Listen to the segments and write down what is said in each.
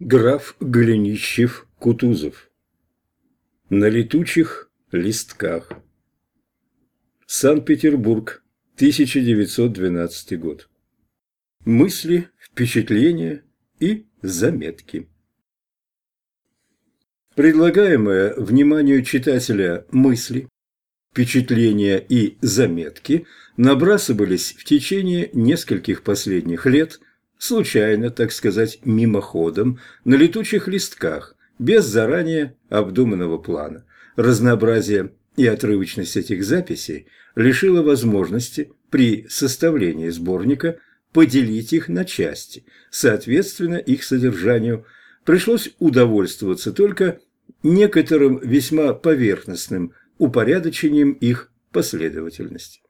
Граф Голенищев-Кутузов На летучих листках. Санкт-Петербург, 1912 год. Мысли, впечатления и заметки. Предлагаемые вниманию читателя мысли, впечатления и заметки набрасывались в течение нескольких последних лет – случайно, так сказать, мимоходом, на летучих листках, без заранее обдуманного плана. Разнообразие и отрывочность этих записей лишило возможности при составлении сборника поделить их на части, соответственно их содержанию. Пришлось удовольствоваться только некоторым весьма поверхностным упорядочением их последовательности.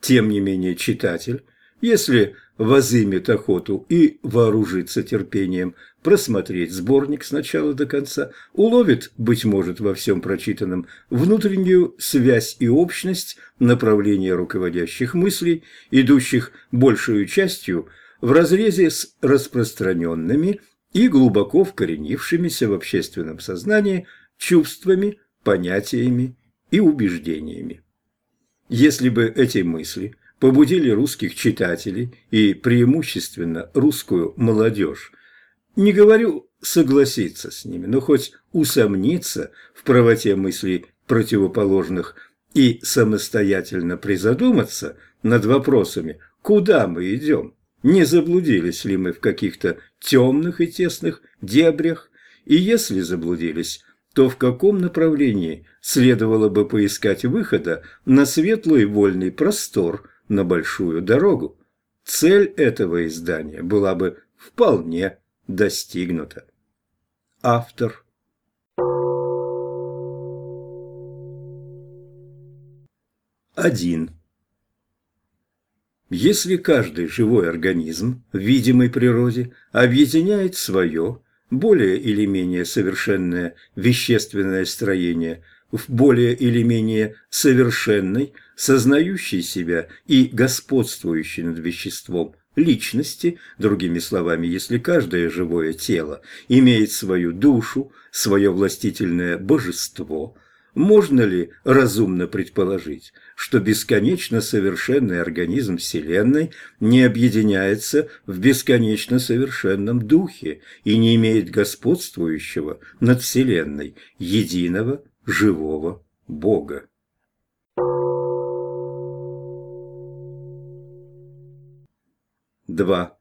Тем не менее читатель, если возымет охоту и вооружится терпением просмотреть сборник с начала до конца, уловит, быть может, во всем прочитанном внутреннюю связь и общность направления руководящих мыслей, идущих большую частью в разрезе с распространенными и глубоко вкоренившимися в общественном сознании чувствами, понятиями и убеждениями. Если бы эти мысли – побудили русских читателей и преимущественно русскую молодежь. Не говорю согласиться с ними, но хоть усомниться в правоте мыслей противоположных и самостоятельно призадуматься над вопросами, куда мы идем, не заблудились ли мы в каких-то темных и тесных дебрях, и если заблудились, то в каком направлении следовало бы поискать выхода на светлый вольный простор – на большую дорогу. Цель этого издания была бы вполне достигнута. Автор Один. Если каждый живой организм в видимой природе объединяет свое, более или менее совершенное вещественное строение в более или менее совершенной, сознающей себя и господствующей над веществом личности, другими словами, если каждое живое тело имеет свою душу, свое властительное божество, можно ли разумно предположить, что бесконечно совершенный организм Вселенной не объединяется в бесконечно совершенном духе и не имеет господствующего над Вселенной единого живого Бога. Два.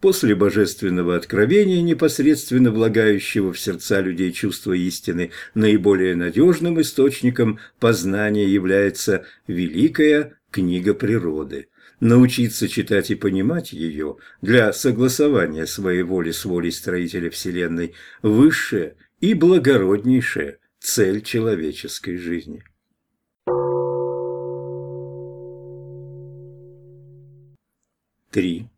После божественного откровения, непосредственно влагающего в сердца людей чувство истины, наиболее надежным источником познания является великая книга природы. Научиться читать и понимать ее для согласования своей воли с волей строителя Вселенной – высшее и благороднейшая цель человеческой жизни. Три.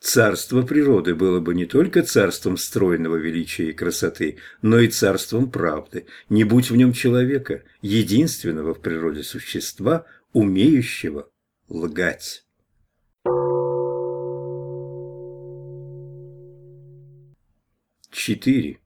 Царство природы было бы не только царством стройного величия и красоты, но и царством правды, не будь в нем человека, единственного в природе существа, умеющего лгать. Четыре.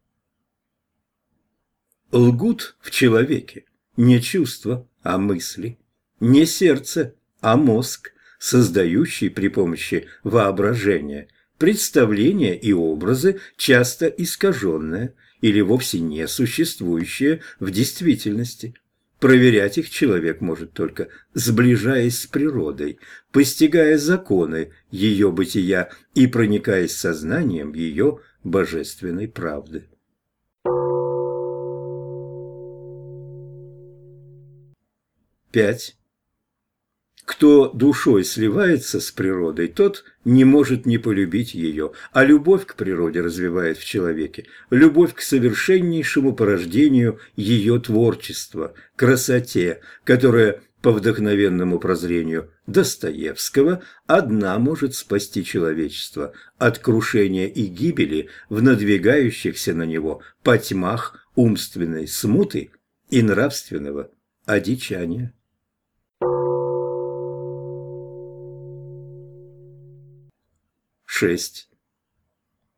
Лгут в человеке не чувства, а мысли, не сердце, а мозг, создающий при помощи воображения представления и образы, часто искаженные или вовсе не существующие в действительности. Проверять их человек может только сближаясь с природой, постигая законы ее бытия и проникаясь сознанием ее божественной правды. 5. Кто душой сливается с природой, тот не может не полюбить ее, а любовь к природе развивает в человеке любовь к совершеннейшему порождению ее творчества, красоте, которая, по вдохновенному прозрению Достоевского, одна может спасти человечество от крушения и гибели в надвигающихся на него потьмах умственной смуты и нравственного одичания. 6.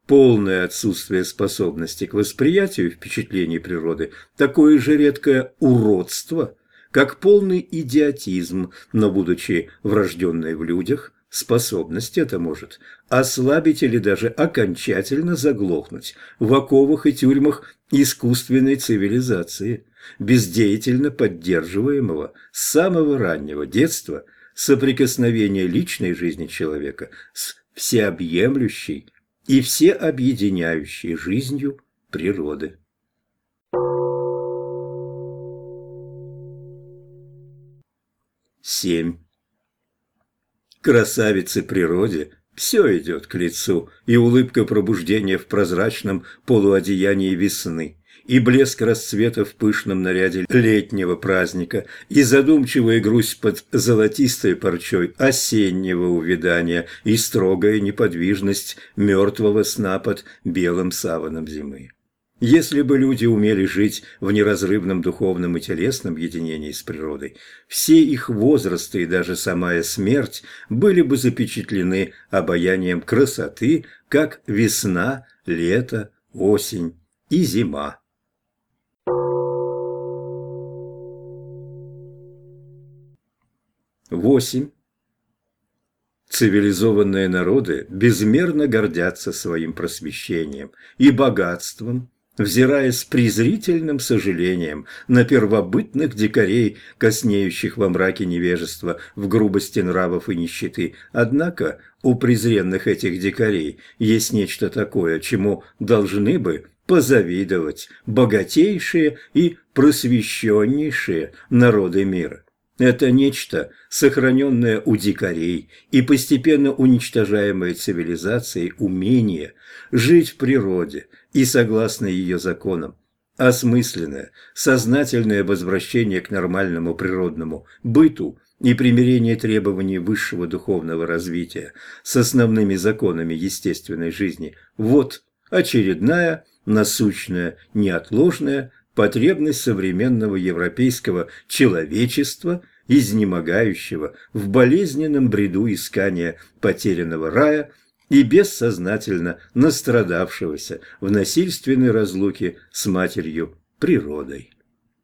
полное отсутствие способности к восприятию впечатлений природы – такое же редкое уродство, как полный идиотизм, но, будучи врожденной в людях, способность эта может ослабить или даже окончательно заглохнуть в оковах и тюрьмах искусственной цивилизации, бездеятельно поддерживаемого с самого раннего детства соприкосновения личной жизни человека с всеобъемлющей и всеобъединяющей жизнью природы. Семь. Красавице природе все идет к лицу, и улыбка пробуждения в прозрачном полуодеянии весны, и блеск расцвета в пышном наряде летнего праздника, и задумчивая грусть под золотистой парчой осеннего увядания, и строгая неподвижность мертвого сна под белым саваном зимы. Если бы люди умели жить в неразрывном духовном и телесном единении с природой, все их возрасты и даже самая смерть были бы запечатлены обаянием красоты, как весна, лето, осень и зима. Восемь. Цивилизованные народы безмерно гордятся своим просвещением и богатством, взирая с презрительным сожалением на первобытных дикарей, коснеющих во мраке невежества в грубости нравов и нищеты. Однако у презренных этих дикарей есть нечто такое, чему должны бы позавидовать богатейшие и просвещеннейшие народы мира. Это нечто, сохраненное у дикарей и постепенно уничтожаемое цивилизацией умение жить в природе и согласно ее законам. Осмысленное, сознательное возвращение к нормальному природному быту и примирение требований высшего духовного развития с основными законами естественной жизни – вот очередная, насущная, неотложная потребность современного европейского человечества, изнемогающего в болезненном бреду искания потерянного рая и бессознательно настрадавшегося в насильственной разлуке с матерью природой.